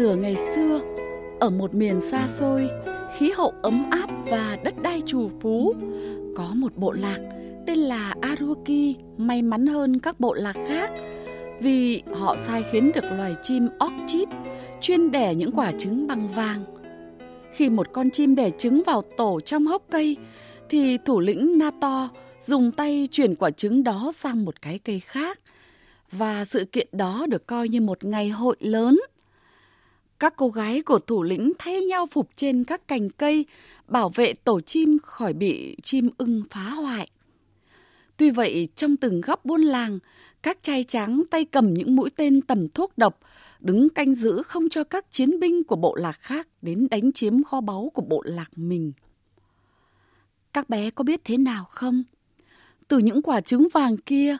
xưa ngày xưa, ở một miền xa xôi, khí hậu ấm áp và đất đai trù phú, có một bộ lạc tên là Aruki may mắn hơn các bộ lạc khác vì họ sai khiến được loài chim orchid chuyên đẻ những quả trứng bằng vàng. Khi một con chim đẻ trứng vào tổ trong hốc cây thì thủ lĩnh Nato dùng tay chuyển quả trứng đó sang một cái cây khác và sự kiện đó được coi như một ngày hội lớn. Các cô gái của thủ lĩnh thay nhau phục trên các cành cây, bảo vệ tổ chim khỏi bị chim ưng phá hoại. Tuy vậy, trong từng góc buôn làng, các trai trắng tay cầm những mũi tên tầm thuốc độc, đứng canh giữ không cho các chiến binh của bộ lạc khác đến đánh chiếm kho báu của bộ lạc mình. Các bé có biết thế nào không? Từ những quả trứng vàng kia,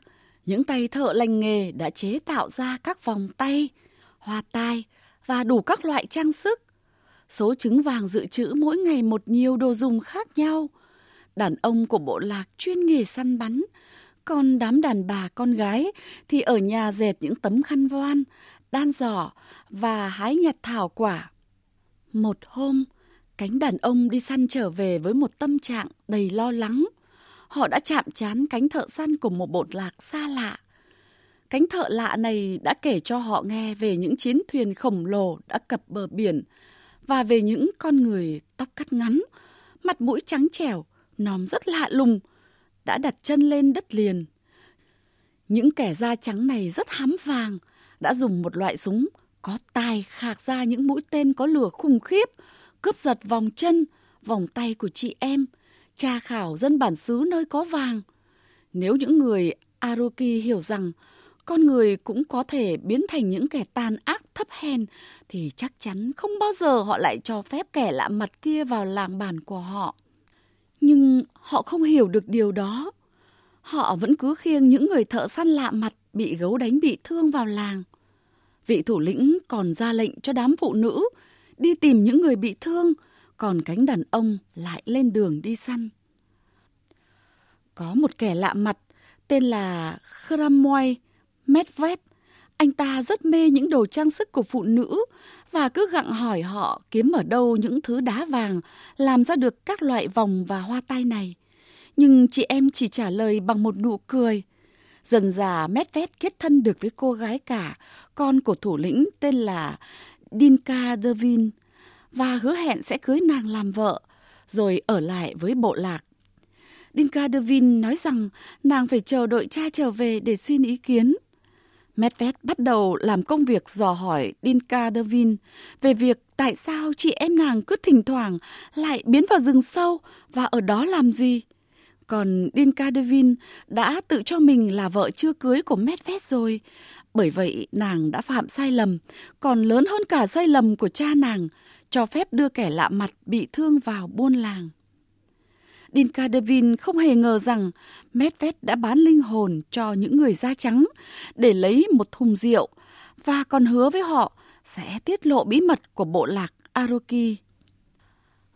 những tay thợ lành nghề đã chế tạo ra các vòng tay, hoa tai và đủ các loại trang sức. Số trứng vàng dự trữ mỗi ngày một nhiều đồ dùng khác nhau. Đàn ông của bộ lạc chuyên nghề săn bắn, còn đám đàn bà con gái thì ở nhà dệt những tấm khăn voan, đan giỏ và hái nhặt thảo quả. Một hôm, cánh đàn ông đi săn trở về với một tâm trạng đầy lo lắng – họ đã chạm chán cánh thợ săn của một bộ lạc xa lạ. Cánh thợ lạ này đã kể cho họ nghe về những chiến thuyền khổng lồ đã cập bờ biển và về những con người tóc cắt ngắn, mặt mũi trắng trẻo, nòm rất lạ lùng, đã đặt chân lên đất liền. Những kẻ da trắng này rất hám vàng, đã dùng một loại súng có tài khạc ra những mũi tên có lửa khủng khiếp, cướp giật vòng chân, vòng tay của chị em – tra khảo dân bản xứ nơi có vàng. Nếu những người Aroki hiểu rằng con người cũng có thể biến thành những kẻ tàn ác, thấp hèn, thì chắc chắn không bao giờ họ lại cho phép kẻ lạ mặt kia vào làng bản của họ. Nhưng họ không hiểu được điều đó. Họ vẫn cứ khiêng những người thợ săn lạ mặt bị gấu đánh bị thương vào làng. Vị thủ lĩnh còn ra lệnh cho đám phụ nữ đi tìm những người bị thương, còn cánh đàn ông lại lên đường đi săn. Có một kẻ lạ mặt tên là Khramoy Medved. Anh ta rất mê những đồ trang sức của phụ nữ và cứ gặng hỏi họ kiếm ở đâu những thứ đá vàng làm ra được các loại vòng và hoa tai này. Nhưng chị em chỉ trả lời bằng một nụ cười. Dần già Medved kết thân được với cô gái cả, con của thủ lĩnh tên là Dinka Dervin và hứa hẹn sẽ cưới nàng làm vợ, rồi ở lại với bộ lạc. Dinka Dervin nói rằng nàng phải chờ đợi cha trở về để xin ý kiến. Medved bắt đầu làm công việc dò hỏi Dinka Dervin về việc tại sao chị em nàng cứ thỉnh thoảng lại biến vào rừng sâu và ở đó làm gì. Còn Dinka Dervin đã tự cho mình là vợ chưa cưới của Medved rồi. Bởi vậy nàng đã phạm sai lầm, còn lớn hơn cả sai lầm của cha nàng – cho phép đưa kẻ lạ mặt bị thương vào buôn làng. Dinka Devin không hề ngờ rằng Medved đã bán linh hồn cho những người da trắng để lấy một thùng rượu và còn hứa với họ sẽ tiết lộ bí mật của bộ lạc Aroki.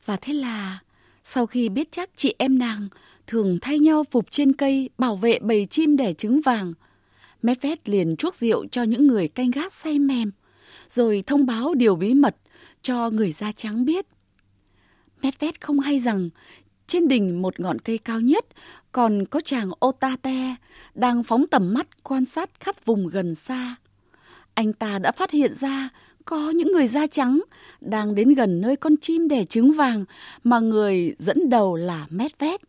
Và thế là sau khi biết chắc chị em nàng thường thay nhau phục trên cây bảo vệ bầy chim đẻ trứng vàng, Medved liền chuốc rượu cho những người canh gác say mềm, rồi thông báo điều bí mật cho người da trắng biết. Medved không hay rằng trên đỉnh một ngọn cây cao nhất còn có chàng Otate đang phóng tầm mắt quan sát khắp vùng gần xa. Anh ta đã phát hiện ra có những người da trắng đang đến gần nơi con chim đẻ trứng vàng mà người dẫn đầu là Medved.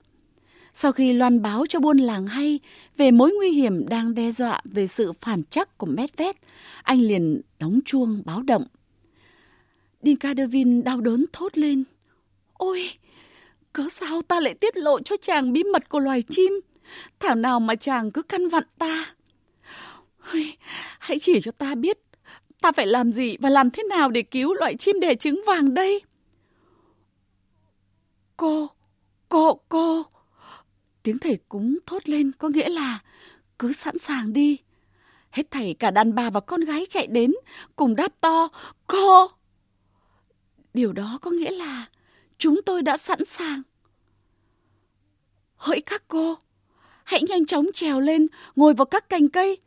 Sau khi loan báo cho buôn làng hay về mối nguy hiểm đang đe dọa về sự phản chắc của Medved, anh liền đóng chuông báo động. Dinka Devin đau đớn thốt lên. Ôi, cớ sao ta lại tiết lộ cho chàng bí mật của loài chim? Thảo nào mà chàng cứ căn vặn ta. Hãy chỉ cho ta biết ta phải làm gì và làm thế nào để cứu loại chim đẻ trứng vàng đây? Cô, cô, cô. Tiếng thầy cúng thốt lên có nghĩa là cứ sẵn sàng đi. Hết thầy cả đàn bà và con gái chạy đến cùng đáp to, cô. Điều đó có nghĩa là chúng tôi đã sẵn sàng. Hỡi các cô, hãy nhanh chóng trèo lên, ngồi vào các cành cây.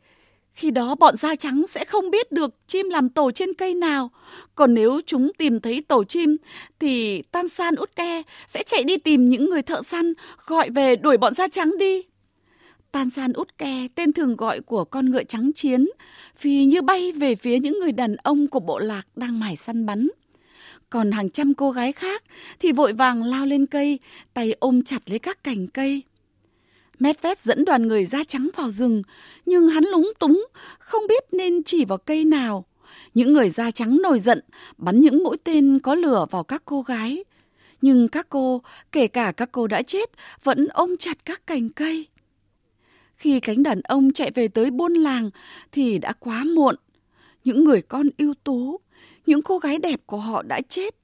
Khi đó bọn da trắng sẽ không biết được chim làm tổ trên cây nào. Còn nếu chúng tìm thấy tổ chim thì Tan San Út Ke sẽ chạy đi tìm những người thợ săn gọi về đuổi bọn da trắng đi. Tan San Út Ke, tên thường gọi của con ngựa trắng chiến, vì như bay về phía những người đàn ông của bộ lạc đang mải săn bắn. Còn hàng trăm cô gái khác thì vội vàng lao lên cây, tay ôm chặt lấy các cành cây. Medved dẫn đoàn người da trắng vào rừng, nhưng hắn lúng túng, không biết nên chỉ vào cây nào. Những người da trắng nổi giận, bắn những mũi tên có lửa vào các cô gái. Nhưng các cô, kể cả các cô đã chết, vẫn ôm chặt các cành cây. Khi cánh đàn ông chạy về tới buôn làng thì đã quá muộn. Những người con ưu tú, những cô gái đẹp của họ đã chết.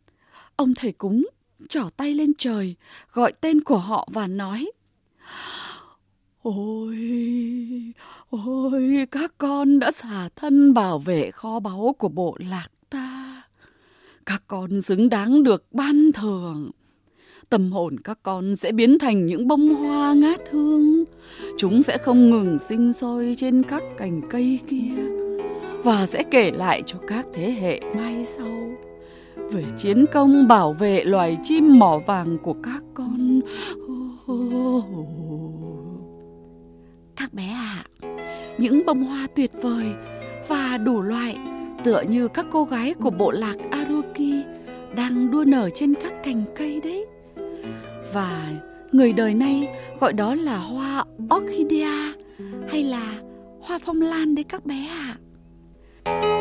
Ông thầy cúng trỏ tay lên trời, gọi tên của họ và nói Ôi, ôi, các con đã xả thân bảo vệ kho báu của bộ lạc ta. Các con xứng đáng được ban thưởng. Tâm hồn các con sẽ biến thành những bông hoa ngát hương. Chúng sẽ không ngừng sinh sôi trên các cành cây kia và sẽ kể lại cho các thế hệ mai sau về chiến công bảo vệ loài chim mỏ vàng của các con. Các bé ạ, à, những bông hoa tuyệt vời và đủ loại tựa như các cô gái của bộ lạc Aruki đang đua nở trên các cành cây đấy. Và người đời nay gọi đó là hoa orchidea hay là hoa phong lan đấy các bé ạ. À. Thank you.